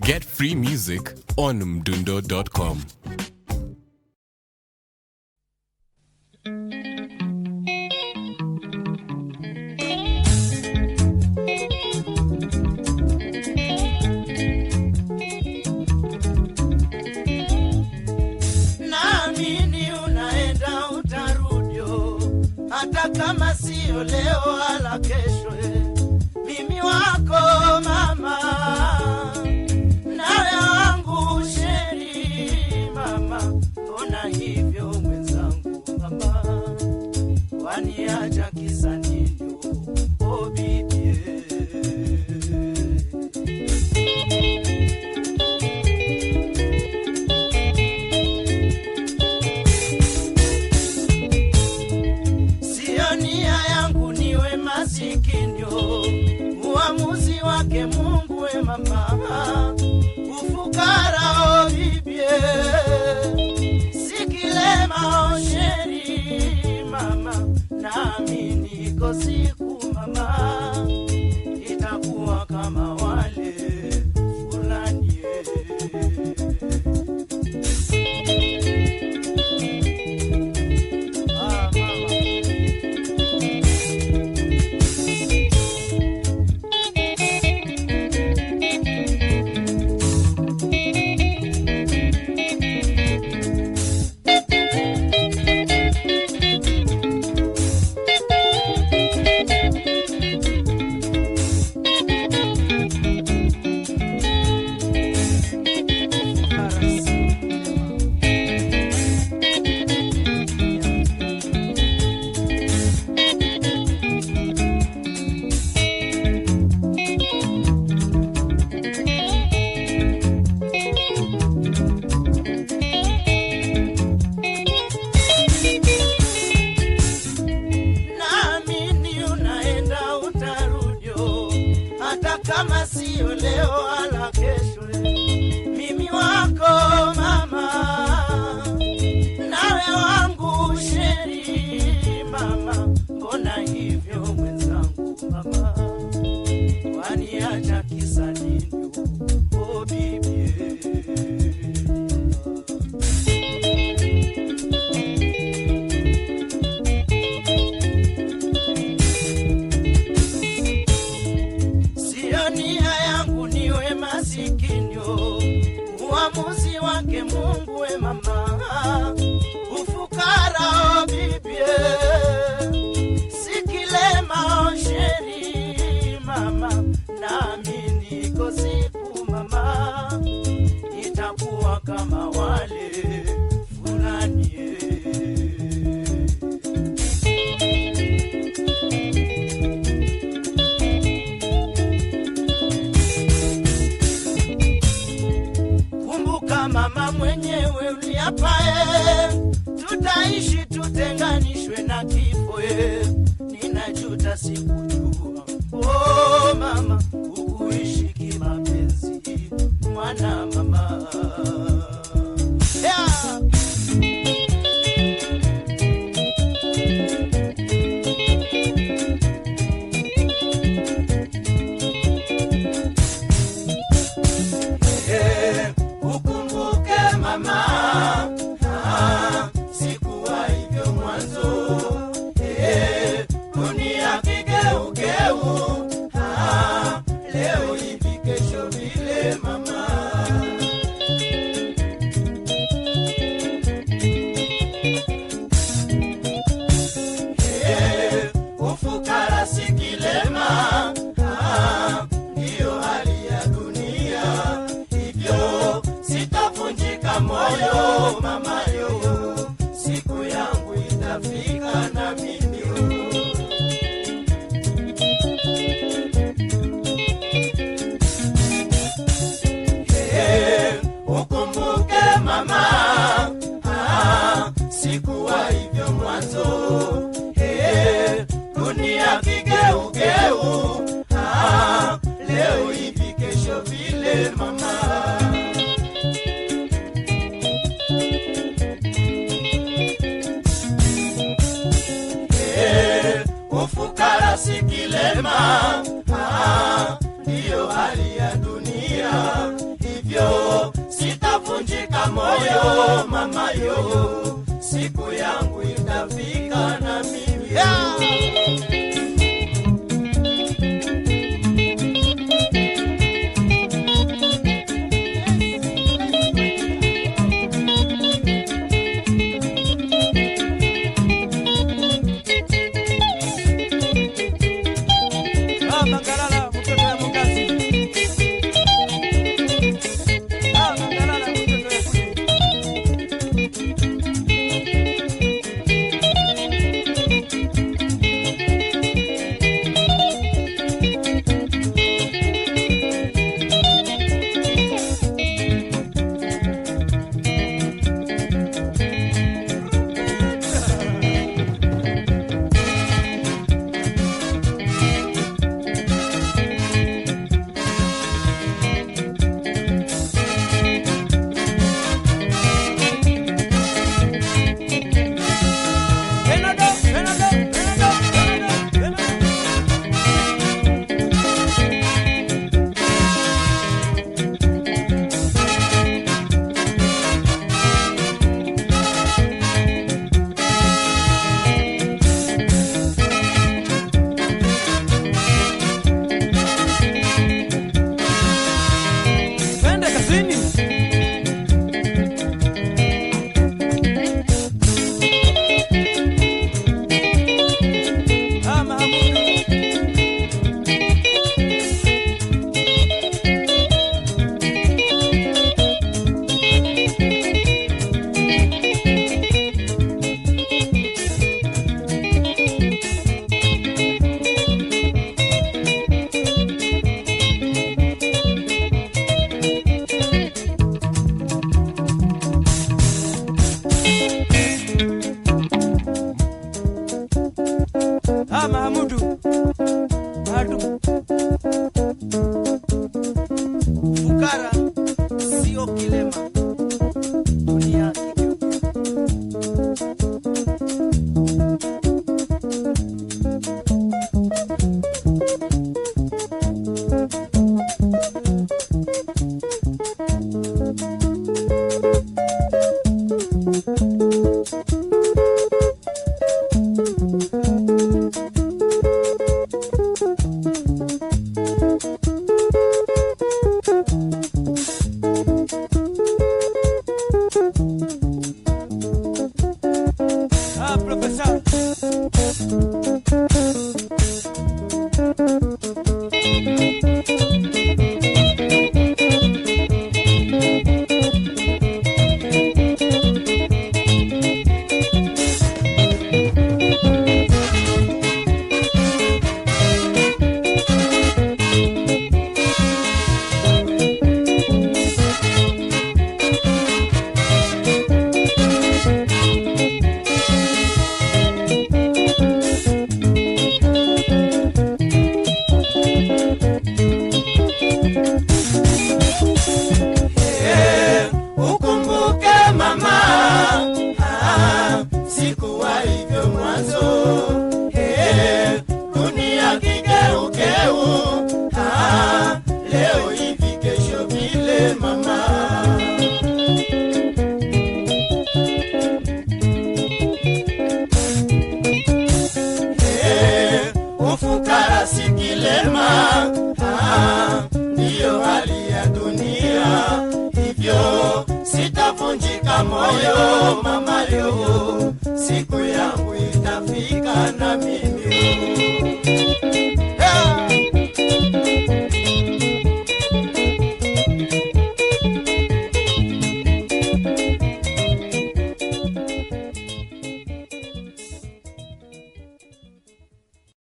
Get free music on mdundo.com. Oh? Hata kama sio leo ala. sikile na mama, nami niko siku mama. mwenyewe uliapae tutaishi tutenganishwe na kifo. Eh. Ninajuta sikujua, oh mama, ukuishi kimapenzi. Mwana mama. oh, mama yo, siku yangu itafika na mimi yeah. Música Oyo mama yo. Siku